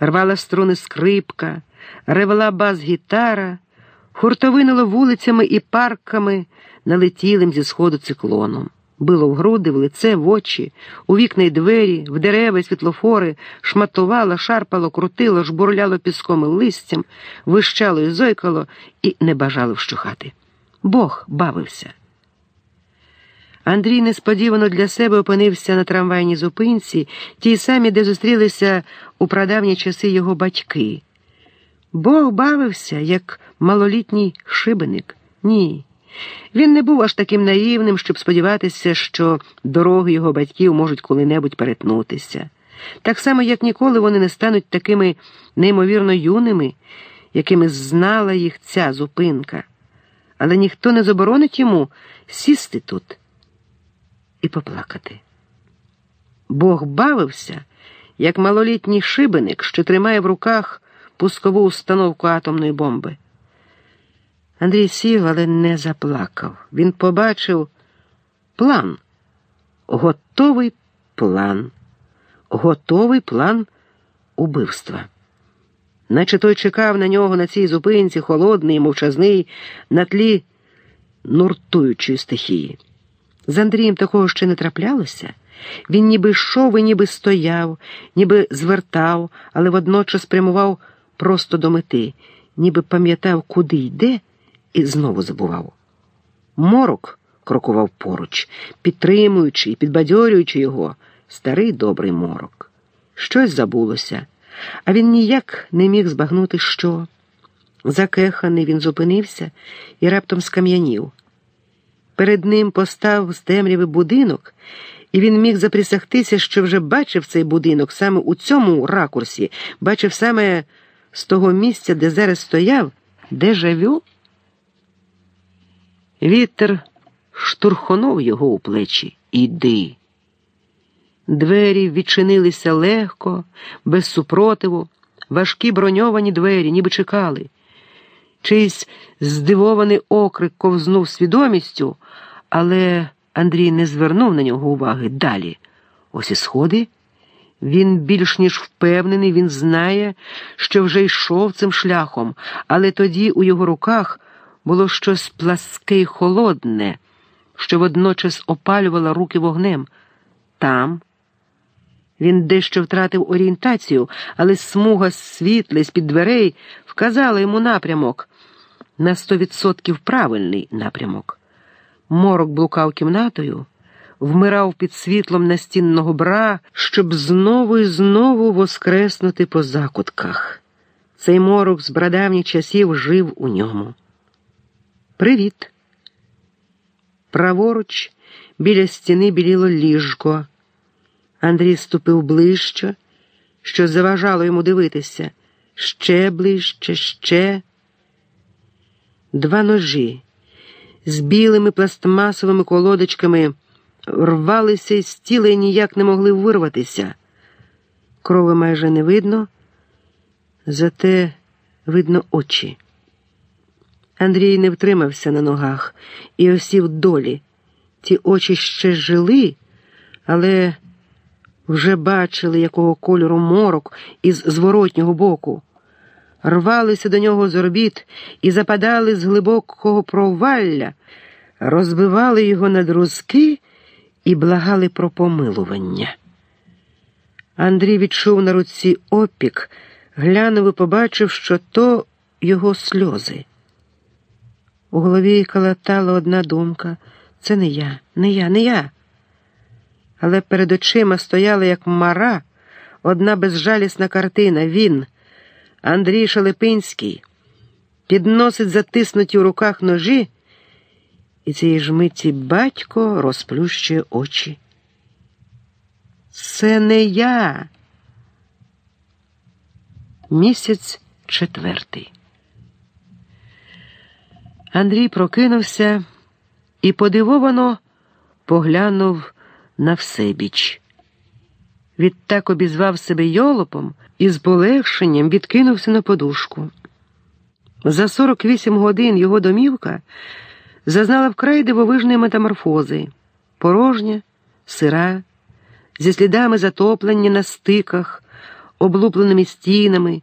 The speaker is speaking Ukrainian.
рвала струни скрипка, ревела бас-гітара, хуртовинило вулицями і парками налетілим зі сходу циклоном. Било в груди, в лице, в очі, у вікна й двері, в дерева й світлофори, шматувало, шарпало, крутило, жбурляло піском і листям, вищало і зойкало і не бажало вщухати. Бог бавився. Андрій несподівано для себе опинився на трамвайній зупинці, тій самі, де зустрілися у прадавні часи його батьки. Бог бавився, як малолітній шибеник. Ні. Він не був аж таким наївним, щоб сподіватися, що дороги його батьків можуть коли-небудь перетнутися. Так само, як ніколи вони не стануть такими неймовірно юними, якими знала їх ця зупинка. Але ніхто не заборонить йому сісти тут і поплакати. Бог бавився, як малолітній шибеник, що тримає в руках пускову установку атомної бомби. Андрій сів, але не заплакав. Він побачив план, готовий план, готовий план убивства. Наче той чекав на нього на цій зупинці, холодний мовчазний, на тлі нуртуючої стихії. З Андрієм такого ще не траплялося. Він ніби йшов і ніби стояв, ніби звертав, але водночас прямував просто до мети, ніби пам'ятав, куди йде, і знову забував. Морок крокував поруч, підтримуючи і підбадьорюючи його, старий добрий морок. Щось забулося, а він ніяк не міг збагнути, що. Закеханий він зупинився і раптом скам'янів. Перед ним постав з темряви будинок, і він міг заприсягтися, що вже бачив цей будинок саме у цьому ракурсі, бачив саме з того місця, де зараз стояв, де живю. Вітер штурхонув його у плечі. Іди. Двері відчинилися легко, без супротиву, важкі броньовані двері, ніби чекали. Чийсь здивований окрик ковзнув свідомістю, але Андрій не звернув на нього уваги далі. Ось і сходи. Він більш ніж впевнений, він знає, що вже йшов цим шляхом, але тоді у його руках було щось пласке й холодне, що водночас опалювало руки вогнем. Там він дещо втратив орієнтацію, але смуга світла з під дверей вказала йому напрямок на сто відсотків правильний напрямок. Морок блукав кімнатою, вмирав під світлом настінного бра, щоб знову і знову воскреснути по закутках. Цей морок з брадавніх часів жив у ньому. Привіт. Праворуч біля стіни біліло ліжко. Андрій ступив ближче, що заважало йому дивитися. Ще ближче, ще. Два ножі з білими пластмасовими колодочками рвалися із тіла і ніяк не могли вирватися. Крови майже не видно, зате видно очі. Андрій не втримався на ногах і осів долі. Ті очі ще жили, але вже бачили, якого кольору морок із зворотнього боку. Рвалися до нього з орбіт і западали з глибокого провалля, розбивали його на друзки і благали про помилування. Андрій відчув на руці опік, глянув і побачив, що то його сльози. У голові калатала одна думка це не я, не я, не я. Але перед очима стояла, як мара, одна безжалісна картина. Він, Андрій Шелепинський, підносить затиснуті в руках ножі, і цієї ж миті батько розплющує очі. Це не я. Місяць четвертий. Андрій прокинувся і подивовано поглянув на всебіч. Відтак обізвав себе йолопом і з полегшенням відкинувся на подушку. За 48 годин його домівка зазнала вкрай дивовижної метаморфози, порожня, сира, зі слідами затоплення на стиках, облупленими стінами.